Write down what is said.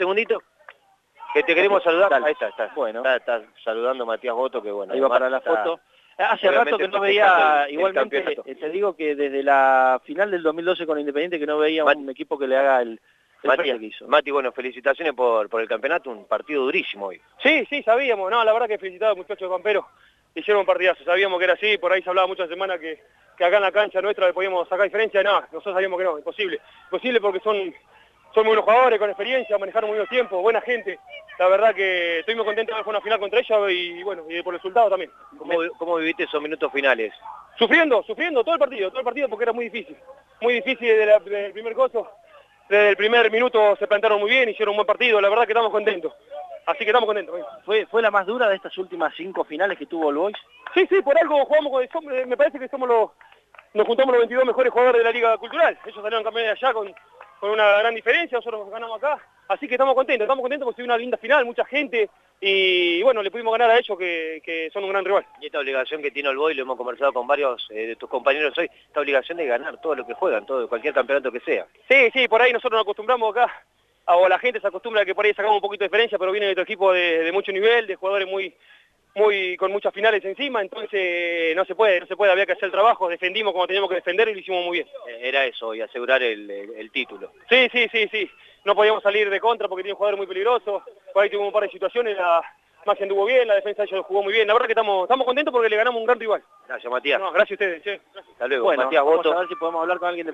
segundito. Que te queremos saludar. Dale. Ahí está, está. Bueno. Está, está saludando Matías Boto, que bueno. Ahí va para la está- foto. Hace rato que no veía, el- el igualmente, campeonato. eh, te digo que desde la final del 2012 con Independiente que no veía un equipo que le haga el, el Mati, que hizo. Mati, bueno, felicitaciones por, por el campeonato, un partido durísimo hoy. Sí, sí, sabíamos. No, la verdad que los muchachos de Pampero. Hicieron un partidazo. Sabíamos que era así. Por ahí se hablaba muchas semanas que, que acá en la cancha nuestra le podíamos sacar diferencia. No, nosotros sabíamos que no, imposible. Imposible porque son, son muy buenos jugadores, con experiencia, manejaron muy buenos tiempos, buena gente. La verdad que estoy muy contento de haber jugado una final contra ellos y bueno, y por el resultado también. ¿Cómo, cómo viviste esos minutos finales? Sufriendo, sufriendo todo el partido, todo el partido porque era muy difícil. Muy difícil desde, la- desde el primer coso. Desde el primer minuto se plantaron muy bien, hicieron un buen partido. La verdad que estamos contentos. Así que estamos contentos. ¿eh? ¿Fue, ¿Fue la más dura de estas últimas cinco finales que tuvo el Boys? Sí, sí, por algo jugamos con somos- me parece que somos los, nos juntamos los 22 mejores jugadores de la Liga Cultural. Ellos salieron campeones de allá con, con una gran diferencia, nosotros ganamos acá. Así que estamos contentos, estamos contentos porque fue una linda final, mucha gente y bueno, le pudimos ganar a ellos que, que son un gran rival. Y esta obligación que tiene el Boy, lo hemos conversado con varios eh, de tus compañeros hoy, esta obligación de ganar todo lo que juegan, todo, cualquier campeonato que sea. Sí, sí, por ahí nosotros nos acostumbramos acá, o la gente se acostumbra a que por ahí sacamos un poquito de diferencia, pero viene de otro equipo de, de mucho nivel, de jugadores muy muy con muchas finales encima, entonces no se puede, no se puede, había que hacer el trabajo, defendimos como teníamos que defender y lo hicimos muy bien. Eh, Era eso, y asegurar el, el- el título. Sí, sí, sí, sí. No podíamos salir de contra porque tiene un jugador muy peligroso. Por ahí tuvimos un par de situaciones, la Maxi anduvo bien, la defensa de ellos jugó muy bien. La verdad que estamos, estamos contentos porque le ganamos un gran rival. Gracias, Matías. No, gracias a ustedes. che. Gracias. Hasta luego, Bueno, Matías vamos Boto. a ver si podemos hablar con alguien de